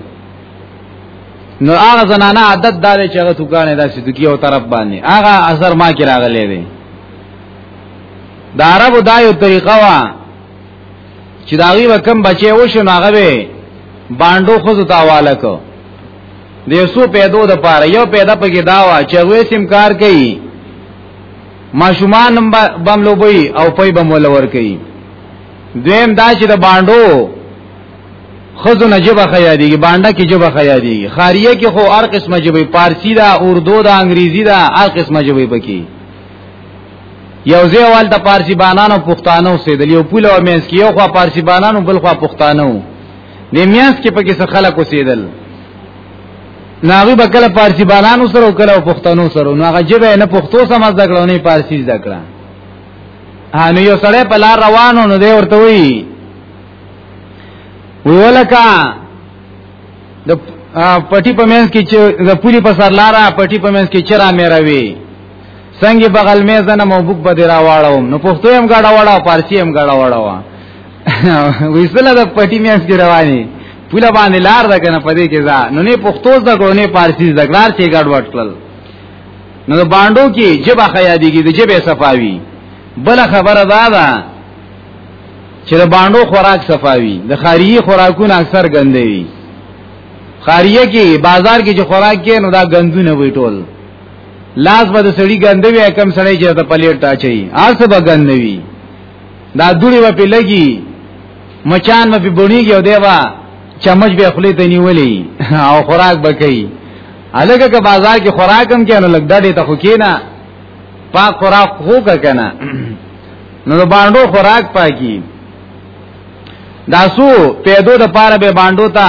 نو هغه زنانا عادت دار چې هغه دکان داسې دکی او طرف باندې هغه اثر ما کې راغلی دی د عربو دا یو طریقه وا چې دا غي وکم بچي وشو نو هغه باندې خو ته حواله کو د یسو پیدو د پاره یو پیدا پکې دا وا چې وې سیم کار کوي ماشومان بم لوبي او پي بم ولور کوي دویم دا چې د باندو خزو نجبه خیا دیږي باندې کې جبه خیا دیږي خاریه کې خو هر قسمه جبه پارسی دا اردو دا انګریزی دا هر قسمه جبه پکې یو ځوال د پارسی بانانو پښتانو سیدل یو پوله مینس کې یو خو پارسی بانانو بل خو پښتانو د میاس کې پکې څه خلک اوسېدل ناغي به کله پارسی بالانو سره او کله پښتنو سره نو هغه جبه نه پښتو سم زده کړو نه پارسی زده کړه هانو یو سړی په لار روانو نو دی ورته وی وی ولکا د پټی په منځ کې چې د پولی په سر لارا پټی په منځ کې چرا مې راوي څنګه بغل مې زنه مو بوک به درا واړوم نو پښتو هم غاډه واړه او فارسی هم غاډه واړه وا وېسله د پټی میاس کې رواني پوله باندې لار ده کنه پدې کې ځا نو نه پښتو زده کړو نه فارسی زده کړار چې غاډ وټل نو د باندو کې جبه خیا دیږي د جبه صفاوي بل خبره دا ده چې د باندو خوراک صفاوي د خاریه خوراکونه اکثر ګندوي خاریه کې بازار کې چې خوراک کې نو دا ګندونه وي ټول لاس به د سړی ګندوي کم سړی چې د پلیټ تا چي ارس به ګندوي دا دوړي و په لګي مچان و په بونیږي او دیوا چمچ به خپل ته نیولې او خوراک به کوي الګه که بازار کې خوراک هم کینو لګ ډډې ته خو کینا پاک خوراک خو کا کنه نو باندې خوراک پاکي داسو پیدو د پاره به باندې تا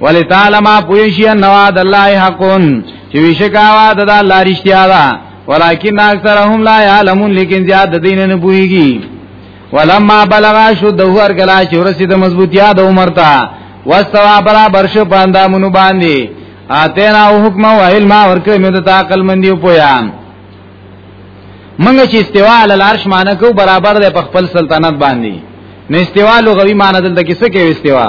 ولی تعالی ما پویشی نواد الله حقون چې وشکاوا د الله رښتیا ده ولکن اکثرهم لا يعلمون لیکن زیاد د دین نه پویږي ولما بلغ شد هر کلا چې ورسید مضبوطیا د عمر ته واستوا برابر شو پاندامونو باندې اتینا او حکم او علم ورکه مې د عقل مندي او پویا منګه چې استوا علی العرش معنی کو برابر ده په خپل سلطنت باندې نه استوا لغوي معنی دلته کې څه کې استوا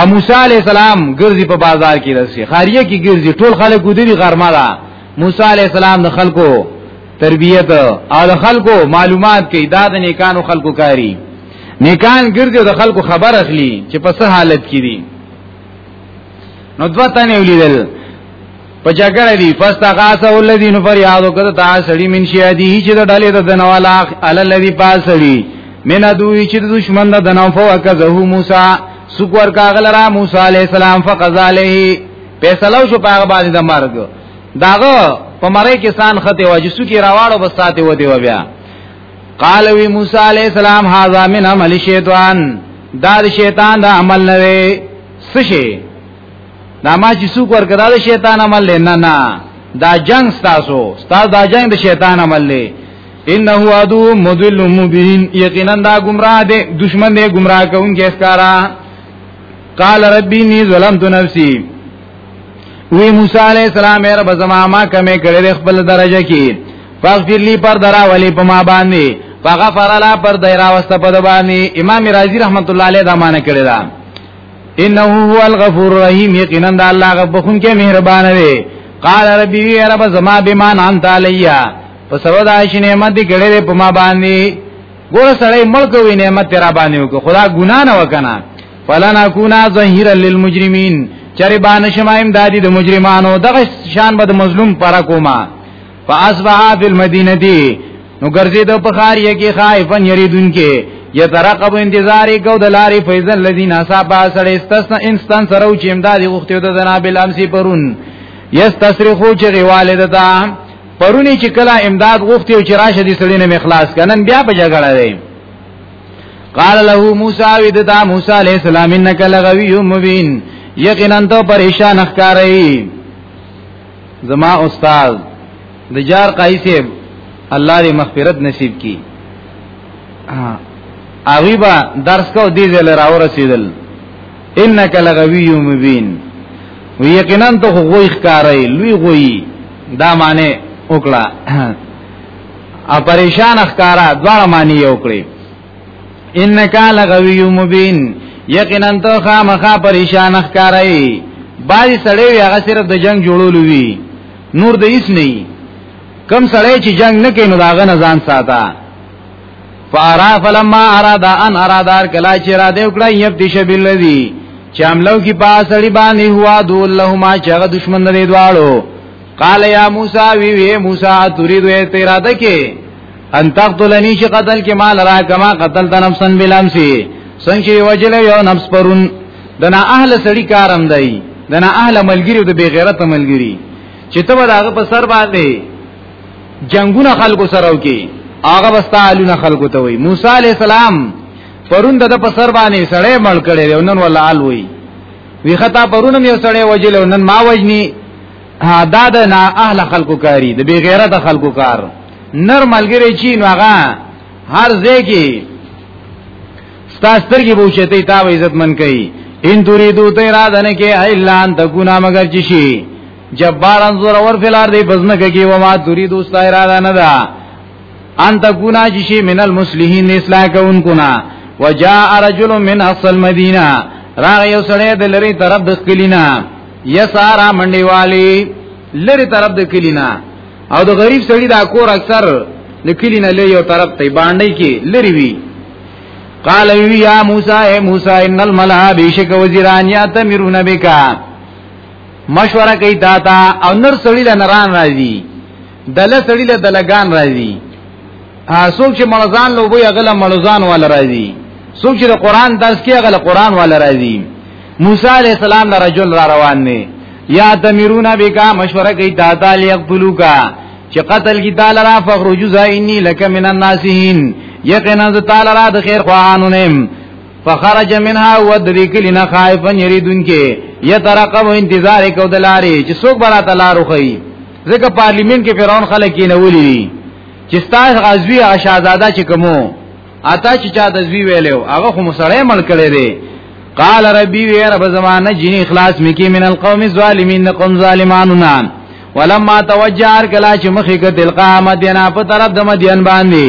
ا موسی علی السلام ګرځي په بازار کې رسي خاریه کې ګرځي ټول خلک ودري غرمه ده موسی علی السلام د خلکو تربیت او د خلکو معلومات کوي دا د نیکانو خلکو کاری نیکان ګرځي د خلکو خبر اخلي چې په څه حالت کې دي نو دوه تنه ولیدل په جګړه دی فاستغاثه الذين فريادو کده تا سړی من شیادی چې د ډلې د دنوالا علی الذي پاسړي من دوی چې دشمن د دنو فوکزه موسی سکور کاغل را موسی علی السلام فقضا علیه فیصلو شو پاغه باندې د مرګ داغه په مړی کې سان خته واجسو کې راواړو بس ساته و دی و بیا قال وی موسی علی السلام هاذا من عمل شیطان دا شیطان دا عمل نه وي سشي دا ما چې څوک ورکړه د شیطان عمل نه نه دا جنگ ستاسو ستاسو دا جنگ د شیطان عمل دی انه ادو مدل مبین یقینا دا گمراه دی دشمن دی گمراه کوونکی اسکارا قال ربی نی ظلمت نفسی وی موسی علیہ السلام رب زما ما کمه کړې خپل درجه کې فغفر لی پر درا ولی په ما باندې فغفر لا پر دایرا واست په باندې امام رازی رحمت الله علیه دا معنی کړی دا انه هو الغفور الرحیم یقینا د الله غبخون کې مهربان دی قال ربي يا رب زما بما انت عليا په سبا د عاش نعمت دې ګړې په ما باندې ګور سړی ملک وی نعمت تیرا باندې وکړه خدا ګنا نه وکنه فلن اكونا ظهيرا للمجرمين چرې باندې شمایم دادی د مجرمانو دغه شان به د مظلوم پر کومه فاصبح فی المدینه دی نو ګرځي د بخار یې کې خایفن یریدون کې یترقب انتظاری کو د لارې فیض الذین اصحابا سره استثنا انسان سره او چې امدادي غوښتي د جناب الامسی پرون یستصرخو چې غواله دتا پرونی چې کله امداد غوښتي او چې راشه دي سړی نه اخلاص کنن بیا په جګړه دی قال له موسی ودتا موسی علیہ السلام انک لغوی مبین یقینا تو پریشان اخکاری زما استاد د جار قایص الله دې مغفرت نصیب کی اوی با درس کو دی زل راو رسیدل انک لغوی مبین و یقینا ته غوی ښکارای لوی غوی دا معنی وکړه ا پریشان ښکارا دواړه معنی یو کړی انک لغوی مبین یقینا ته خامخا پریشان ښکارای باز سړی هغه صرف د جنگ جوړولو وی نور د هیڅ نه کم سړی چې جنگ نه کینو داغه نه ځان ساته فارا فلما ارادا ان ارادار کلا چې را دیو کړه یب دې شبیل لذي چې عملو کې پاسړي باندې هوا دول له ما چې هغه دشمن لري دواړو قال یا موسی وی وی موسی تريد اعتراض کې ان تقتلنی چې قتل کې مال را کما قتل د نفسن بلمسی څنګه چې وجل یو نفس پرون دنا اهل سړی کارم دی دنا اهل ملګری او د بغیرت ملګری چې ته وداغه په سر باندې جنگونه خلکو سره وکي هغه وستا الونه خلکو ته وي موسی علی السلام پرون د په سر باندې سړی مړ کړي نن ولا ال وي وی خطا پرونم یو سړی وجل نن ما وجنی ها دا د نا اهل خلکو کاری د بی غیرت خلکو کار نر ملګری چی نو هغه هر ځای کې ستاستر کې بوچته تا و عزت من کوي ان تريدو ته را دنه کې الا ان تکونا مگر چی شي جبار انظر اور فلار دی بزنه کې و ما تريدو ستا را دنه دا ان تکونا چی شي من المسلمین اصلاح کوونکو نا وجاء رجل من اصل مدینه راغ یو سړی د لری طرف د خلینا یسارا منډي والی لری طرف د کلینا او د غریب سړی دا کور اکثر د کلینا لې یو طرف ته باندې کې لری وی قال وی یا موسی اے موسی ان الملا بیشک وزیران یا تمرون بکا مشوره کوي تا تا او نر سړی لنران راځي دله سړی له دلګان راځي څوک چې ملزان له وبوي هغه له ملزان وال راځي څوک چې د قران درس کې هغه له قران وال راځي موسی عليه السلام له رجل را روان دي یا تمیرونا بکا مشوره کوي تا تعالی یقتلوکا چې قتل کی تعالی را فخرج زاینی لک من الناسین یقینا ز تعالی را د خیر خوانو نیم فخرج منها ودریکلنا خائفا یریدون کې یترقب انتظار کو دلاری چې څوک برا تلارو خی ځکه پارلیمنت کې فرعون خلک یې نه ولي دي چې ستاسو غزوی شاهزاده چې کومو اته چې چا د زوی ویلو هغه خو مسړې مل کړي دي قال ربي وي رب زمانه جني اخلاص مکی من القوم الظالمين قوم ظالماننا ولما توجهر کلا چې مخې کې تلقا مدینه په طرف د مدین باندې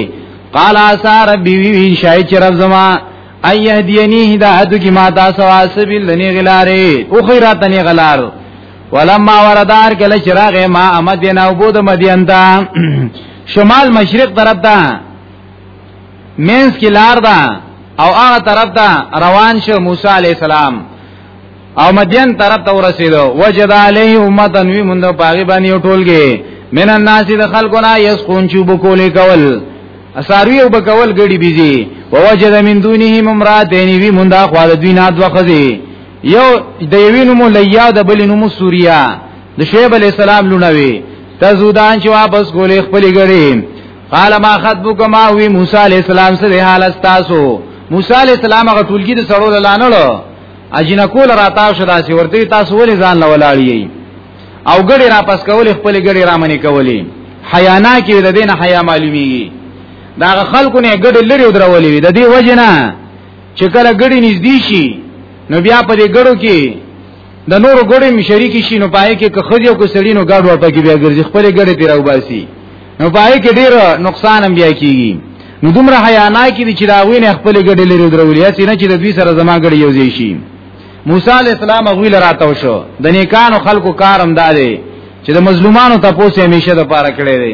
قال اسا ربي وي شای چې رب زما ايهديني هدايت کی ما تاسو واسبل لني غلاره او خیراتني غلاره ولما وردار کله چراغ ما امدین او بود مدین دا شمال مشرق طرف دا مینس کی لار دا او هغه طرف دا روان شو موسی علی السلام او مدین طرف ته ورسیدو وجد علیه امتن وی مونږ پاغي باندې ټولګي من الناس د خلقنا یسقون چوب کولې کول اساروی او بکول غړي بيزي ووجد من دونه ممراتين وی مونږه خو د دوی نه دوه خزي یو د یوی نومو لیا د بل نومو سوریا د شعیب علی السلام لونوي تزودان چې واپس ګولې خپل ګړي قال ما خطبكما وی موسی علی السلام سره حال استاسو موسی علی السلام هغه ټولګي د سړو لانلو اجینا کول راتا شو داسې ورته تاسو ولې ځان لولاړی او ګړي را پس کول خپل ګړي را منی کولی حیانا کې د دین حیا معلومیږي دا خلکو نه ګډ لري درولې د دې وجنه چې کله ګړي نږدې شي نو بیا په دې ګړو کې د نور ګړي مشرک شي نو پای کې که خځه کو سړی نو ګډ ورته کې بیا ګرځي خپل ګړي پیرا وباسي نو پای کې ډیر نقصان هم بیا کیږي نو دومره حیا نه کې چې دا وینه خپل ګړي لري درولې چې نه چې د دوی سره زما ګړي یو ځای شي موسی علی السلام غویل راتاو شو د نیکانو خلکو کارم دادې چې د مظلومانو تاسو همیشه د پاره کړی دی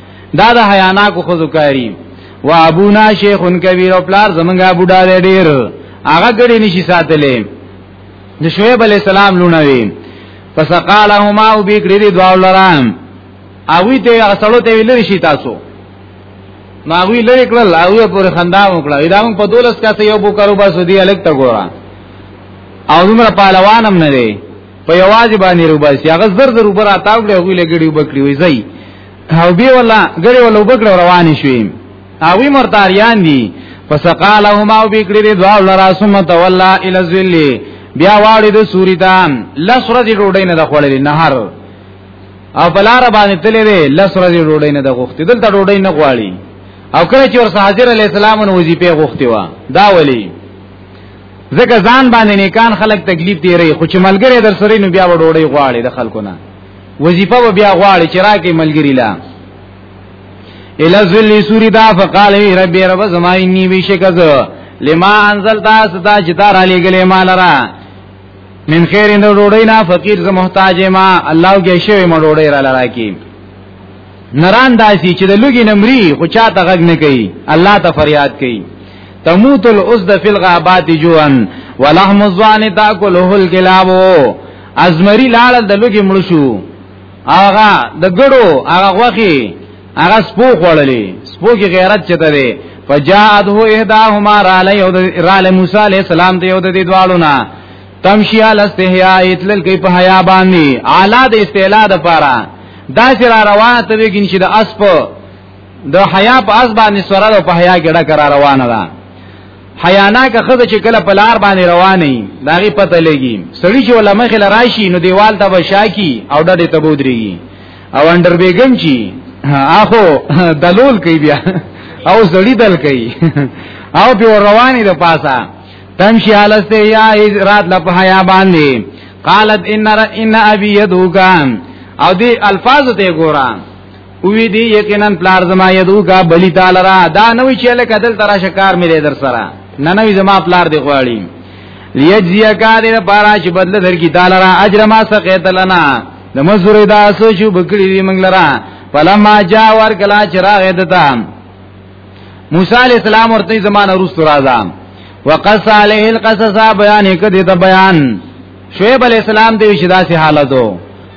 دا د حیانا کو خذو کاری و ابونا شیخ کبیر او پلار زمونږه بوډا دی ډیر هغه ګړي نشي ساتلې د شعیب علی السلام لونه وی پس قالهما او بکری دی دوا لرام او وی ته هغه سړو ته ویل شي تاسو ناغوی لری کړل او پر خندا وکړه دا موږ په دولس کاسه یو بو کارو باسو دی الګ ته ګورا او عمر پهلوانم نه دی په یواز باندې روباسي هغه زر زر وبر اتاو کړو غوی لګړي وبکړي وی زئی او بي ولا ګړي ولا وبګړو روان شوي اوی مرتاریان دي فسقالهما وبکړي دوا لرا ثم تولى الى الذل بیا واړي د سوري ته لس ورځې ډوډۍ نه د خوړلې نهر او بلار باندې تلې وې لس ورځې ډوډۍ نه د غوښتې دلته ډوډۍ نه غواړي او کله چې ورسره حاضر علی السلام نو وظیفه غوښتي و دا ولی ځکه ځان باندې نیکان خلک تکلیف دی ری خو چې ملګری در سره نو بیا وډوړی غواړي د خلکو نه وظیفه به بیا غواړي چې راکې ملګری لا الا ذل سوری دا فقال رب رب زما انی بشکز لما انزل تا ستا چې تار علی گله مال را من خیر اند ډوډۍ نه فقیر زه محتاج ما الله کې شوی ما ډوډۍ را لرا کی نران داسی چې د لګي نمرې خو چاته غږ نه کوي الله ته فریاد کوي تموت الاسد فی الغابات جوعا ولحم الظان تاكله الكلاب ازمری لاړل د لوګي مړ شو هغه د ګړو هغه غوخي هغه سپو خوړلې سپو کې غیرت چته دی فجاءته احداهما رال یو رال موسی علیہ السلام ته یو د دې دوالو نه تمشی علی استحیاء اتلل کې په حیا باندې اعلی د استعلا د پاره دا چې را روانه ته وګین چې د اسپ د حیا په اس باندې سره د په حیا کې ډکه را روانه ده حیانا که خزه چې کله په لار باندې روانې داغي پته لګي سړی چې علماء خل راشي نو دیوال ته بشاکی او ډډه ته بودريږي او انډر بیگم چی اخو دلول کوي بیا او زړی دل کوي او په رواني د پاسا تمشي حالسته یا رات لپ حیا باندې قالت ان ان ابي يدوکان او دی الفاظ ته ګوران وی دی یقینا پلار زما یدو کا بلی تعالی را دا نوې چې لکه دل ترا شکار مې در سره نه نوې زما پلار دی غواړي لیجزی کار د پارا چې بدل در کی تعالی را اجر ما سقیت لنا د مزور دا اسو چې بکړی دی منګ لرا فلما جا ور کلا چراغ دتا موسی علی السلام ورته زمانه روس راځه وقص علیه القصص بیان کدی ته بیان شعیب علی السلام دی چې داسې حالتو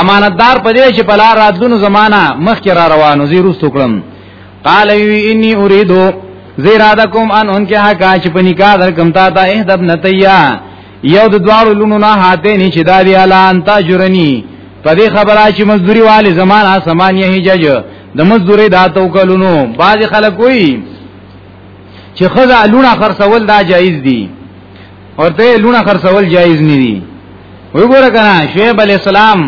امانتدار په دې چې په لار راتلونو زمانہ مخکې را روانو زی روستو کړم قال وی انی اریدو زی را دکم ان انکه حقا چې په نکاح در کم تا ته اهدب نتیا یو د دوارو لونو نه هاته نه چې داری الا انت جرنی په دې خبره چې مزدوری والی زمان آسمان یې جج د مزدوری دا تو کلونو باز خلک وی چې خزه لونه خرڅول دا جایز دي ورته لونه خرڅول جایز نه دي وګوره کنه شعیب علی السلام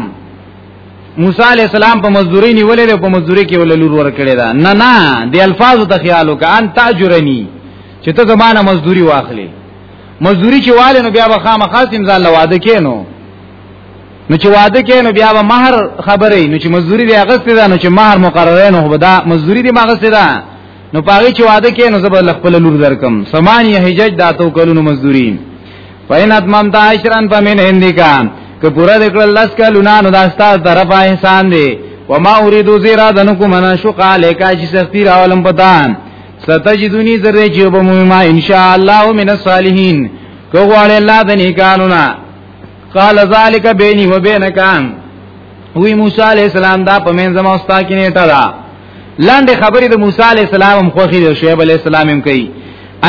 موسی علی السلام په مزدوري نیولې په مزدوري کې ول لور ور کړی دا نه نه دی الفاظ ته خیال وک ان تاجرنی چې ته زمانه مزدوري واخلې مزدوري چې والي نو بیا به خامخاس امزال لواده کینو نو چې واده کې نو بیا به مہر خبرې نو چې مزدوري دی اغستې ده نو چې مہر مقرره نه هو دا مزدوري دی ماغستې ده نو پاغي چې واده کې نو زبر خپل لور درکم سمانی حجج داتو کلونو مزدوری فین اتمام تا عشرن فمن هندکا که پورا دکړه لس کلونه نو داستا طرف احسان دی وما اوریدو زیرا دنکو منا شو قال کا چې سختی راولم پتان ستجدونی زره چې به مهمه ان شاء الله من الصالحین کو غواړي الله د نیکانو نه قال ذالک بیني وبینکان وی موسی علی السلام دا پمن زما استا کې نیټه دا لاندې خبرې د موسی علی السلام هم خوخي او شعیب علی السلام هم کوي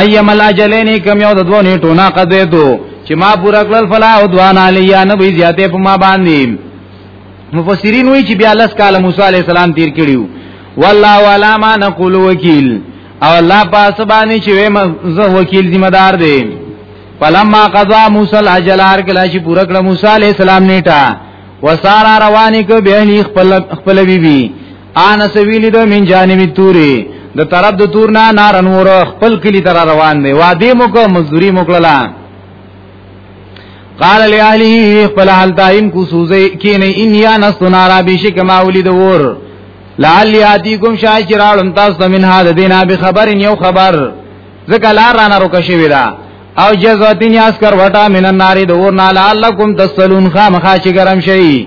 ايما الاجلين کم یو د دوه نیټو نه قضې دو چې ما پورا کړل فلا او دوان علی یا نبی زیاته په ما باندې مفسرین وی چې بیا لس کال موسی علی السلام تیر کړیو والله ولا ما نقول وکیل او الله پاس باندې چې زه وکیل ذمہ دار دی فلما قضا موسی الاجل هر کله چې پورا کړ موسی علی السلام نیټه وسارا روانې کو به خپل خپل بیبي بی انا سویلی دو من جانب توری د طرف د تور نه نار انور خپل کلی تر روان دی وادي مو کو مزدوری موکړه قال لاهله خپل حال دایم کو سوزي کینه ان یا نس نارا بشک ما ولید ور لعل یاتیکم شاکرالم تاسو من هذا دینا به خبر یو خبر زکه لار را نه روکه شوی دا او جزوتین یاسکر وټا من النار دور نه لعلکم تسلون خامخا چې ګرم شي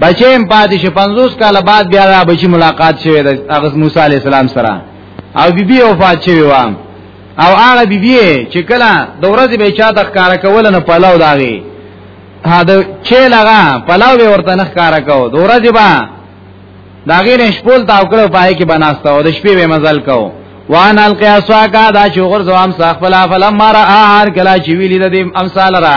بچیم پاتې شو 50 کال بعد بیا را بچی ملاقات شوه د هغه موسی علی السلام سره او بی بی وفات شوه و او هغه بی بی چې کله د ورځې به چا د ښکارا کول نه پلاو داغي دا چې لغه پلاو به ورته نه ښکارا کو د ورځې با داغي نه شپول تاو کړو پای کې بناسته او د شپې به مزل کو وان القیاسوا کا دا چې غرزوام صاحب فلا فلم مر ار کلا چې ویلی د امثال را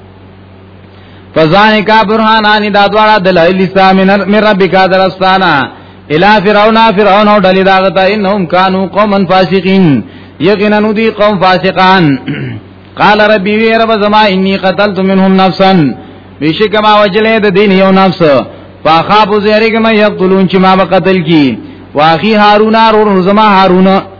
فزانه کا برهانانی دا دواړه دلایل اسلام من ربک درستانا الی فرعون فرعون او ډلی داغه ته انهم کانوا قوما فاسقین یقینا ندی قوم فاسقان قال ربی وی رب زما انی قتلت منهم نفسا بیشک ما وجلې د دین یو نفس فاخاب زیرګ ما یقتلون چې ما به قتل کی واخی هارون اور زما هارون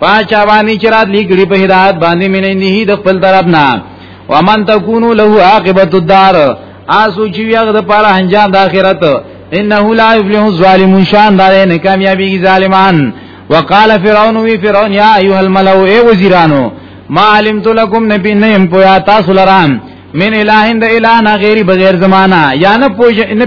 پاچا باندې چې رات لګړي په هدایت باندې مینې نه د خپل طرف نه ومن تکونو له عاقبت الدار آسو چې یغ د پاره انجام د اخرت انه لا یفلح الظالمون شان دار نه کامیابی ظالمان وقال فرعون وی فرعون یا ایها الملو ای وزیرانو ما علمت لكم نبی نیم پویا تاسو لران من الہین د الہ نه غیر بغیر زمانہ یا نه پوج نه